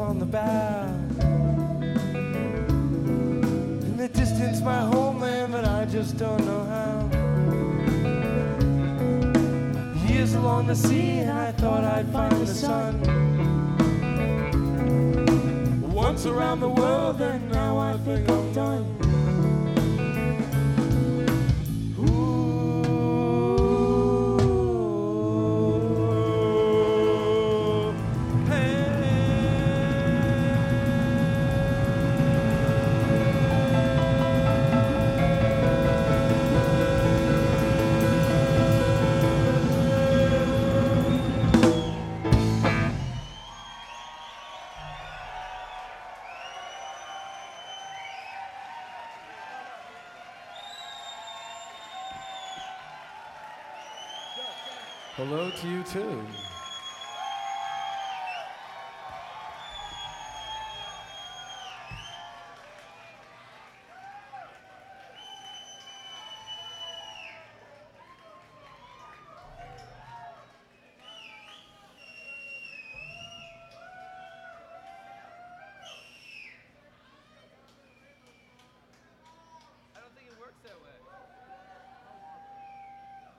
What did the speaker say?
on the bow. In the distance, my homeland, but I just don't know how. Years along the sea, and I thought I'd find the sun. Once around the world, and now I think I'm done. Hello to you too.